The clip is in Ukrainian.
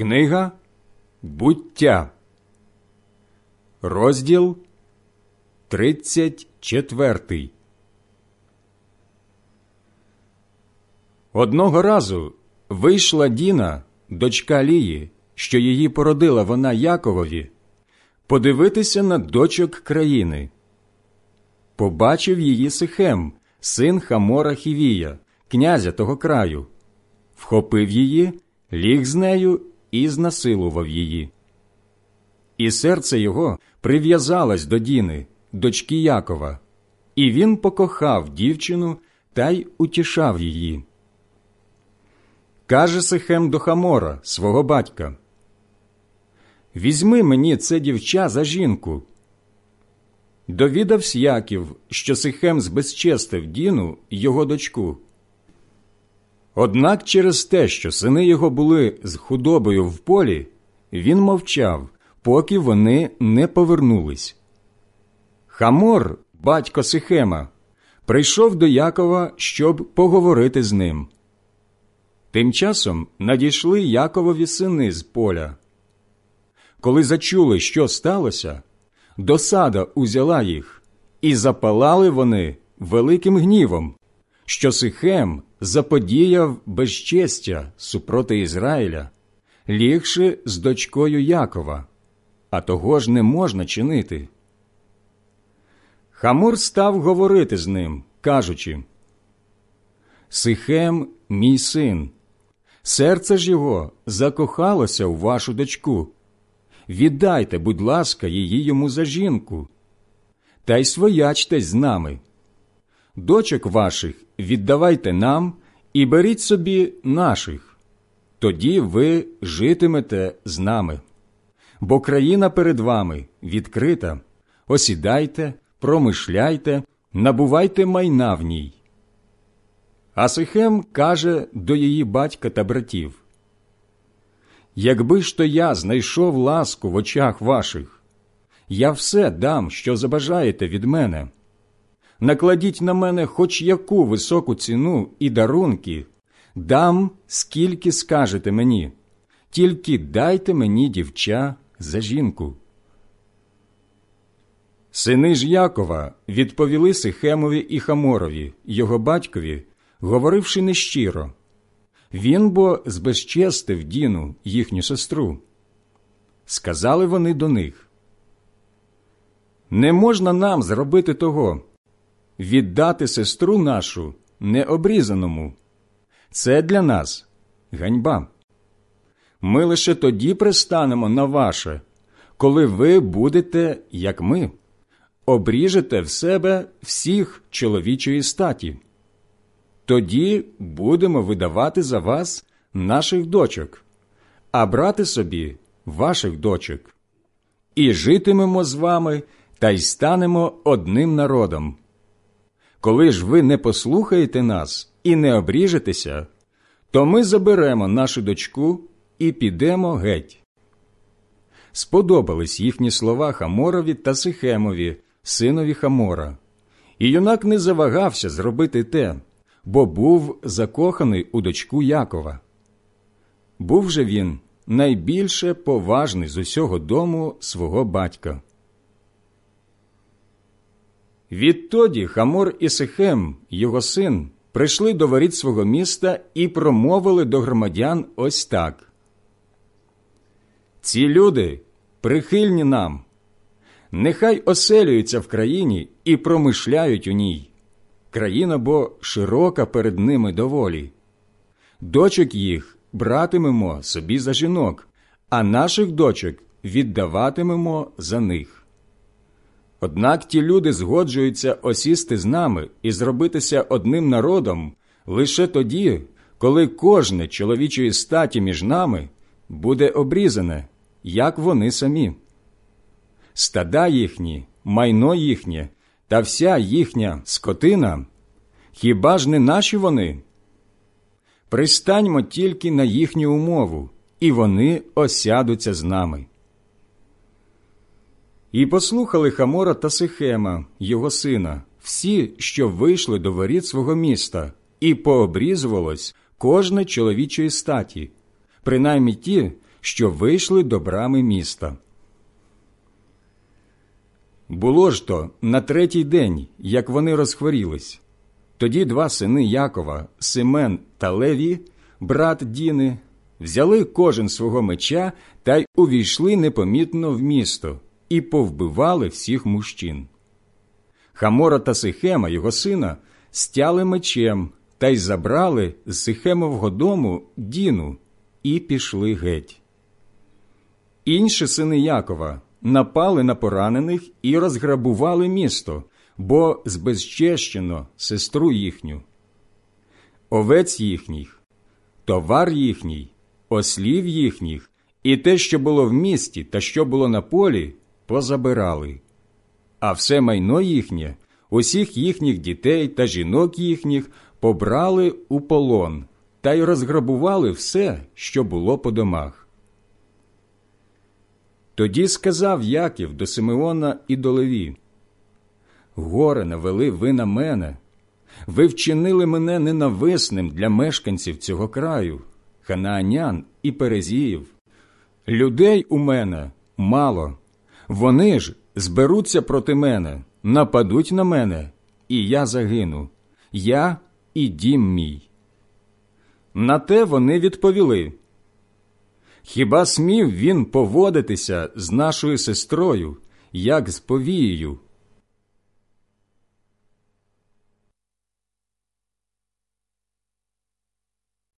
Книга Буття, розділ 34 Одного разу вийшла Діна, дочка Лії, що її породила вона Яковові, подивитися на дочок країни. Побачив її Сихем, син Хамора Хівія, князя того краю, вхопив її, ліг з нею і знасилував її. І серце його прив'язалось до Діни, дочки Якова, і він покохав дівчину та й утішав її. Каже Сихем до Хамора, свого батька Візьми мені це дівча за жінку. Довідався Яків, що Сихем збезчестив Діну його дочку. Однак через те, що сини його були з худобою в полі, він мовчав, поки вони не повернулись. Хамор, батько Сихема, прийшов до Якова, щоб поговорити з ним. Тим часом надійшли Яковові сини з поля. Коли зачули, що сталося, досада узяла їх, і запалали вони великим гнівом, що Сихем заподіяв безчестя супроти Ізраїля, лігши з дочкою Якова, а того ж не можна чинити. Хамур став говорити з ним, кажучи Сихем, мій син, серце ж його закохалося у вашу дочку. Віддайте, будь ласка, її йому за жінку, та й своячтесь з нами. Дочок ваших віддавайте нам і беріть собі наших, тоді ви житимете з нами. Бо країна перед вами відкрита, осідайте, промишляйте, набувайте майна в ній. А Сихем каже до її батька та братів Якби ж то я знайшов ласку в очах ваших, я все дам, що забажаєте від мене. Накладіть на мене хоч яку високу ціну і дарунки, дам, скільки скажете мені, тільки дайте мені дівча за жінку. Сини ж Якова відповіли Сихемові і Хаморові, його батькові, говоривши нещиро. Він бо збезчестив Діну, їхню сестру. Сказали вони до них Не можна нам зробити того, віддати сестру нашу необрізаному. Це для нас ганьба. Ми лише тоді пристанемо на ваше, коли ви будете, як ми, обріжете в себе всіх чоловічої статі тоді будемо видавати за вас наших дочок, а брати собі ваших дочок, і житимемо з вами та й станемо одним народом. Коли ж ви не послухаєте нас і не обріжетеся, то ми заберемо нашу дочку і підемо геть. Сподобались їхні слова Хаморові та Сихемові, синові Хамора, і юнак не завагався зробити те бо був закоханий у дочку Якова. Був же він найбільше поважний з усього дому свого батька. Відтоді Хамор і Сихем, його син, прийшли до воріт свого міста і промовили до громадян ось так. Ці люди прихильні нам, нехай оселюються в країні і промишляють у ній країна бо широка перед ними доволі. Дочок їх братимемо собі за жінок, а наших дочок віддаватимемо за них. Однак ті люди згоджуються осісти з нами і зробитися одним народом лише тоді, коли кожне чоловічої статі між нами буде обрізане, як вони самі. Стада їхні, майно їхнє та вся їхня скотина, хіба ж не наші вони? Пристаньмо тільки на їхню умову, і вони осядуться з нами. І послухали Хамора та Сихема, його сина, всі, що вийшли до воріт свого міста, і пообрізувалось кожне чоловічої статі, принаймні ті, що вийшли до брами міста. Було ж то на третій день, як вони розхворілись. Тоді два сини Якова, Семен та Леві, брат Діни, взяли кожен свого меча та й увійшли непомітно в місто і повбивали всіх мужчин. Хамора та Сихема, його сина, стяли мечем та й забрали з Сихемового дому Діну і пішли геть. Інші сини Якова напали на поранених і розграбували місто, бо збезчещено сестру їхню. Овець їхніх, товар їхній, ослів їхніх і те, що було в місті та що було на полі, позабирали, а все майно їхнє, усіх їхніх дітей та жінок їхніх побрали у полон та й розграбували все, що було по домах. Тоді сказав Яків до Симеона і до Леві, Горе навели ви на мене, ви вчинили мене ненависним для мешканців цього краю, ханаанян і перезіїв. Людей у мене мало, вони ж зберуться проти мене, нападуть на мене, і я загину, я і дім мій. На те вони відповіли. Хіба смів він поводитися з нашою сестрою, як з повією,